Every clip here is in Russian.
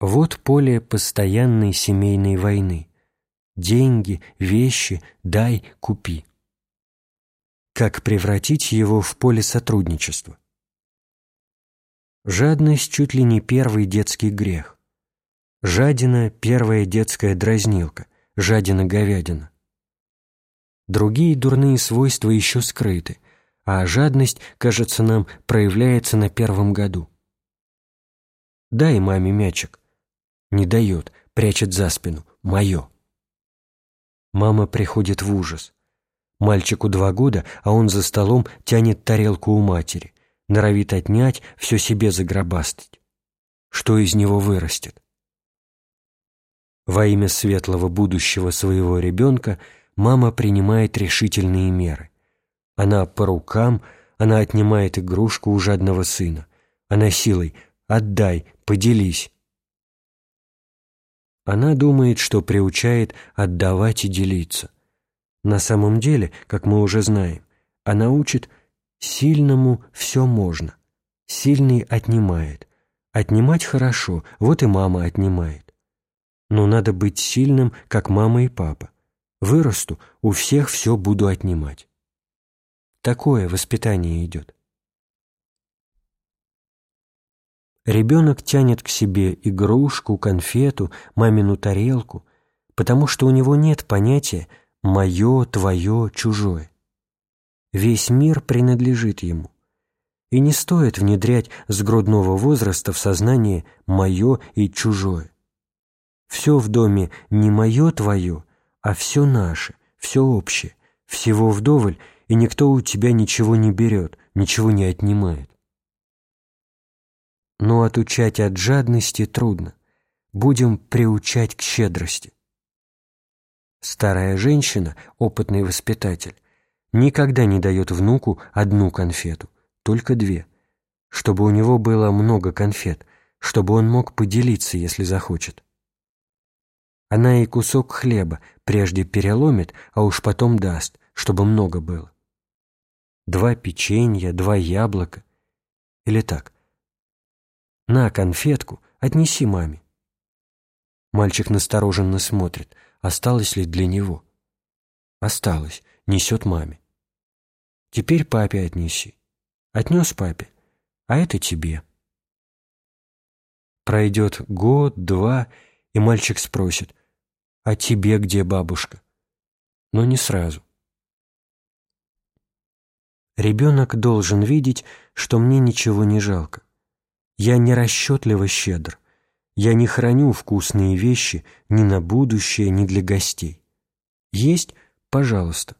Вот поле постоянной семейной войны. Деньги, вещи, дай, купи. Как превратить его в поле сотрудничества? Жадность чуть ли не первый детский грех. Жадина – первая детская дразнилка, жадина-говядина. Другие дурные свойства еще скрыты, а жадность, кажется нам, проявляется на первом году. Дай маме мячик. Не дает, прячет за спину. Мое. Мама приходит в ужас. Мальчику два года, а он за столом тянет тарелку у матери, норовит отнять, все себе загробастать. Что из него вырастет? Во имя светлого будущего своего ребенка мама принимает решительные меры. Она по рукам, она отнимает игрушку у жадного сына. Она силой «отдай, поделись». Она думает, что приучает отдавать и делиться. На самом деле, как мы уже знаем, она учит «сильному все можно». Сильный отнимает. Отнимать хорошо, вот и мама отнимает но надо быть сильным, как мама и папа. Вырасту, у всех все буду отнимать. Такое воспитание идет. Ребенок тянет к себе игрушку, конфету, мамину тарелку, потому что у него нет понятия «моё», «твоё», «чужое». Весь мир принадлежит ему. И не стоит внедрять с грудного возраста в сознание «моё» и «чужое». Все в доме не мое твое, а все наше, все общее, всего вдоволь, и никто у тебя ничего не берет, ничего не отнимает. Но отучать от жадности трудно. Будем приучать к щедрости. Старая женщина, опытный воспитатель, никогда не дает внуку одну конфету, только две, чтобы у него было много конфет, чтобы он мог поделиться, если захочет. Она и кусок хлеба прежде переломит, а уж потом даст, чтобы много было. Два печенья, два яблока. Или так. На конфетку, отнеси маме. Мальчик настороженно смотрит, осталось ли для него. Осталось, несет маме. Теперь папе отнеси. Отнес папе, а это тебе. Пройдет год, два, и мальчик спросит, «А тебе где бабушка?» Но не сразу. Ребенок должен видеть, что мне ничего не жалко. Я не расчетливо щедр. Я не храню вкусные вещи ни на будущее, ни для гостей. Есть – пожалуйста.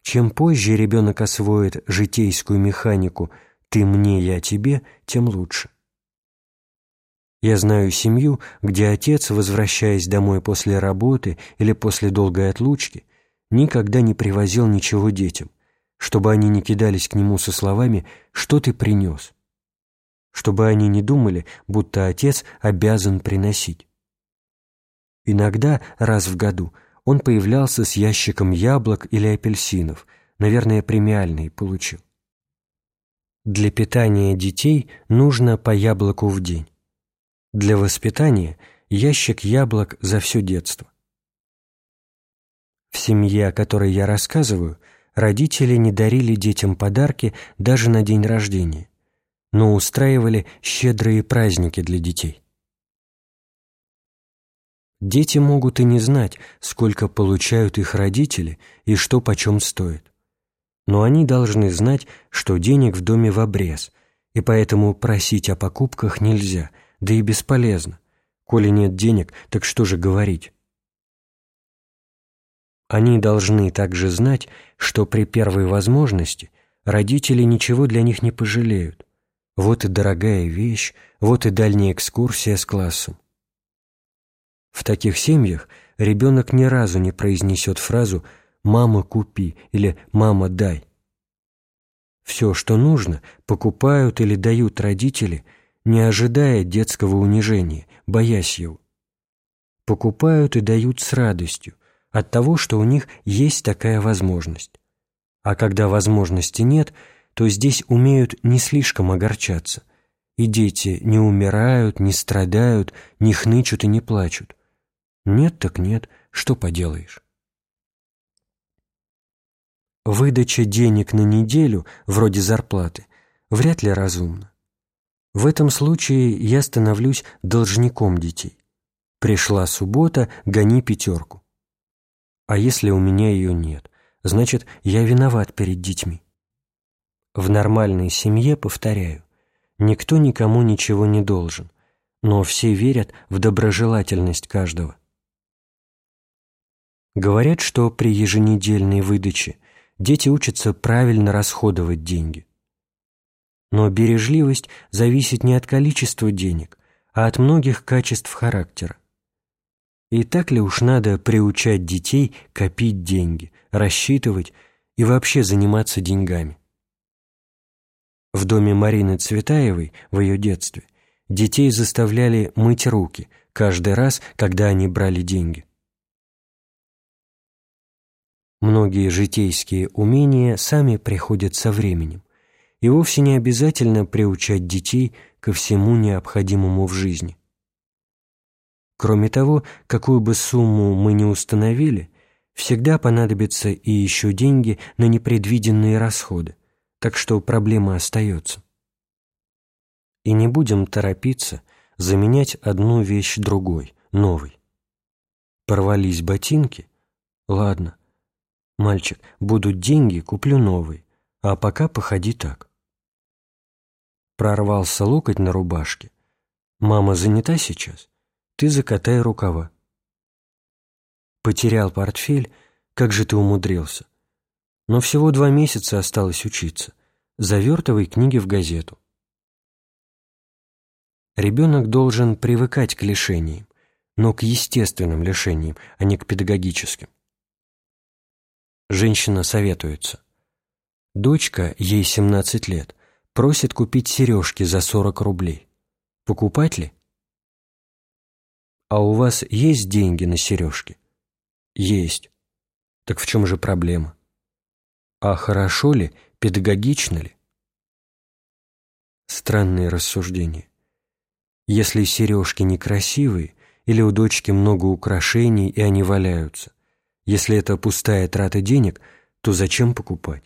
Чем позже ребенок освоит житейскую механику «ты мне, я тебе», тем лучше. Я знаю семью, где отец, возвращаясь домой после работы или после долгой отлучки, никогда не привозил ничего детям, чтобы они не кидались к нему со словами «что ты принес?», чтобы они не думали, будто отец обязан приносить. Иногда, раз в году, он появлялся с ящиком яблок или апельсинов, наверное, премиальные получил. Для питания детей нужно по яблоку в день. Для воспитания ящик яблок за все детство. В семье, о которой я рассказываю, родители не дарили детям подарки даже на день рождения, но устраивали щедрые праздники для детей. Дети могут и не знать, сколько получают их родители и что почем стоит. Но они должны знать, что денег в доме в обрез, и поэтому просить о покупках нельзя – да и бесполезно. Коли нет денег, так что же говорить? Они должны также знать, что при первой возможности родители ничего для них не пожалеют. Вот и дорогая вещь, вот и дальняя экскурсия с классом. В таких семьях ребенок ни разу не произнесет фразу «мама, купи» или «мама, дай». Все, что нужно, покупают или дают родители – не ожидая детского унижения, боясь его. Покупают и дают с радостью от того, что у них есть такая возможность. А когда возможности нет, то здесь умеют не слишком огорчаться и дети не умирают, не страдают, не хнычут и не плачут. Нет так нет, что поделаешь. Выдача денег на неделю, вроде зарплаты, вряд ли разумна. В этом случае я становлюсь должником детей. Пришла суббота, гони пятерку. А если у меня ее нет, значит, я виноват перед детьми. В нормальной семье, повторяю, никто никому ничего не должен, но все верят в доброжелательность каждого. Говорят, что при еженедельной выдаче дети учатся правильно расходовать деньги. Но бережливость зависит не от количества денег, а от многих качеств характера. И так ли уж надо приучать детей копить деньги, рассчитывать и вообще заниматься деньгами? В доме Марины Цветаевой в ее детстве детей заставляли мыть руки каждый раз, когда они брали деньги. Многие житейские умения сами приходят со временем, и вовсе не обязательно приучать детей ко всему необходимому в жизни. Кроме того, какую бы сумму мы ни установили, всегда понадобятся и еще деньги на непредвиденные расходы, так что проблема остается. И не будем торопиться заменять одну вещь другой, новой. Порвались ботинки? Ладно. Мальчик, будут деньги, куплю новый, а пока походи так. Прорвался локоть на рубашке. Мама занята сейчас? ты закатай рукава. Потерял портфель, как же ты умудрился. Но всего два месяца осталось учиться. Завертывай книги в газету. Ребенок должен привыкать к лишениям, но к естественным лишениям, а не к педагогическим. Женщина советуется. Дочка, ей 17 лет, просит купить сережки за 40 рублей. Покупать ли? «А у вас есть деньги на сережки?» «Есть». «Так в чем же проблема?» «А хорошо ли, педагогично ли?» Странные рассуждения. Если сережки некрасивые, или у дочки много украшений, и они валяются, если это пустая трата денег, то зачем покупать?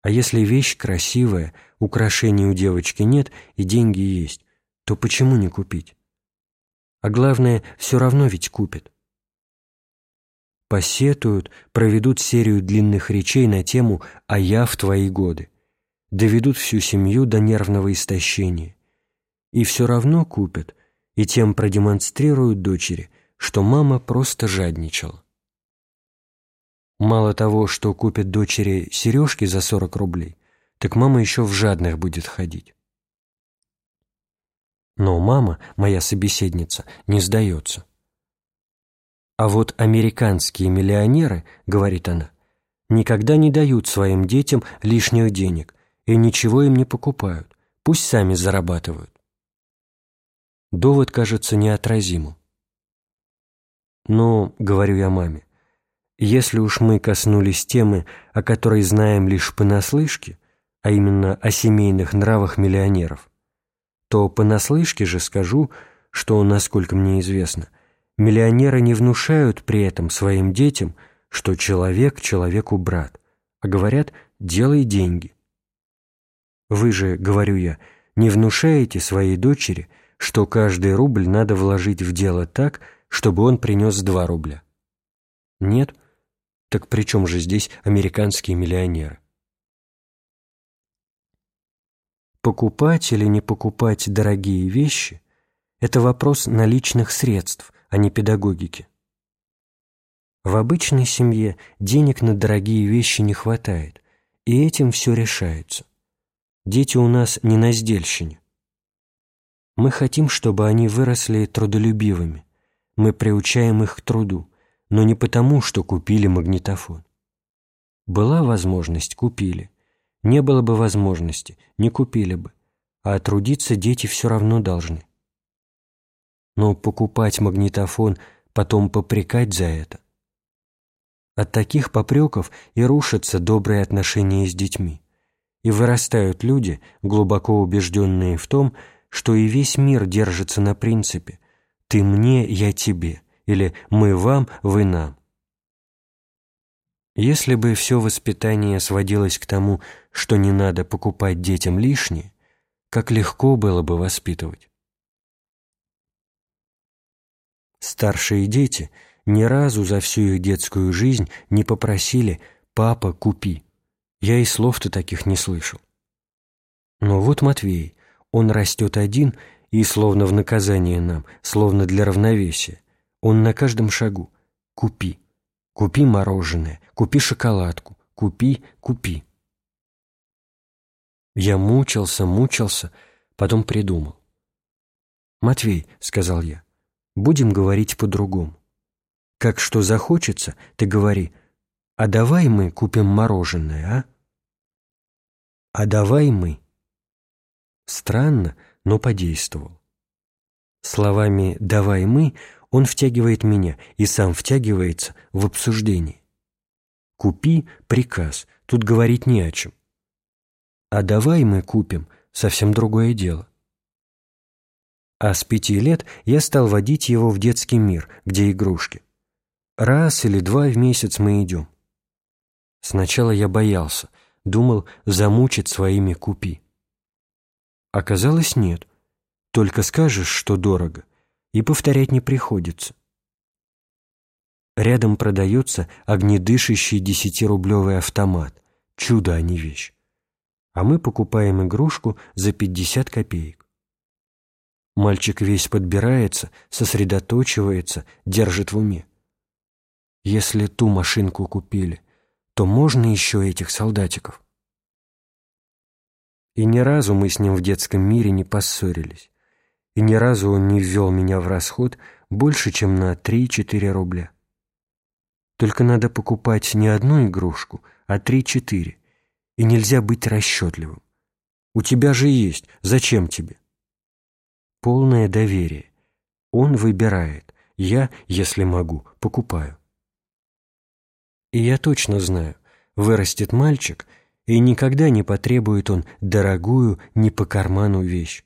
А если вещь красивая, украшений у девочки нет и деньги есть, то почему не купить? А главное, все равно ведь купят. Посетуют, проведут серию длинных речей на тему «А я в твои годы», доведут всю семью до нервного истощения. И все равно купят, и тем продемонстрируют дочери, что мама просто жадничала. Мало того, что купят дочери сережки за 40 рублей, так мама еще в жадных будет ходить. Но мама, моя собеседница, не сдается. А вот американские миллионеры, говорит она, никогда не дают своим детям лишних денег и ничего им не покупают, пусть сами зарабатывают. Довод кажется неотразимым. Но, говорю я маме, если уж мы коснулись темы, о которой знаем лишь понаслышке, а именно о семейных нравах миллионеров, то понаслышке же скажу, что, насколько мне известно, миллионеры не внушают при этом своим детям, что человек человеку брат, а говорят «делай деньги». Вы же, говорю я, не внушаете своей дочери, что каждый рубль надо вложить в дело так, чтобы он принес два рубля. Нет? Так при чем же здесь американские миллионеры? Покупать или не покупать дорогие вещи – это вопрос наличных средств, а не педагогики. В обычной семье денег на дорогие вещи не хватает, и этим все решается. Дети у нас не на сдельщине. Мы хотим, чтобы они выросли трудолюбивыми. Мы приучаем их к труду, но не потому, что купили магнитофон. Была возможность – купили. Не было бы возможности, не купили бы, а трудиться дети все равно должны. Но покупать магнитофон, потом попрекать за это. От таких попреков и рушатся добрые отношения с детьми, и вырастают люди, глубоко убежденные в том, что и весь мир держится на принципе «ты мне, я тебе» или «мы вам, вы нам». Если бы все воспитание сводилось к тому, что не надо покупать детям лишнее, как легко было бы воспитывать. Старшие дети ни разу за всю их детскую жизнь не попросили «папа, купи». Я и слов-то таких не слышал. Но вот Матвей, он растет один и, словно в наказание нам, словно для равновесия, он на каждом шагу «купи». Купи мороженое, купи шоколадку, купи, купи. Я мучился, мучился, потом придумал. «Матвей», — сказал я, — «будем говорить по-другому. Как что захочется, ты говори, а давай мы купим мороженое, а?» «А давай мы». Странно, но подействовал. Словами «давай мы» он втягивает меня и сам втягивается в обсуждение. «Купи» — приказ, тут говорить не о чем. А давай мы купим — совсем другое дело. А с пяти лет я стал водить его в детский мир, где игрушки. Раз или два в месяц мы идем. Сначала я боялся, думал, замучить своими купи. Оказалось, нет. Только скажешь, что дорого — и повторять не приходится. Рядом продается огнедышащий десятирублевый автомат. Чудо, а не вещь. А мы покупаем игрушку за 50 копеек. Мальчик весь подбирается, сосредоточивается, держит в уме. Если ту машинку купили, то можно еще этих солдатиков. И ни разу мы с ним в детском мире не поссорились и ни разу он не ввел меня в расход больше, чем на 3-4 рубля. Только надо покупать не одну игрушку, а 3-4, и нельзя быть расчетливым. У тебя же есть, зачем тебе? Полное доверие. Он выбирает, я, если могу, покупаю. И я точно знаю, вырастет мальчик, и никогда не потребует он дорогую не по карману вещь.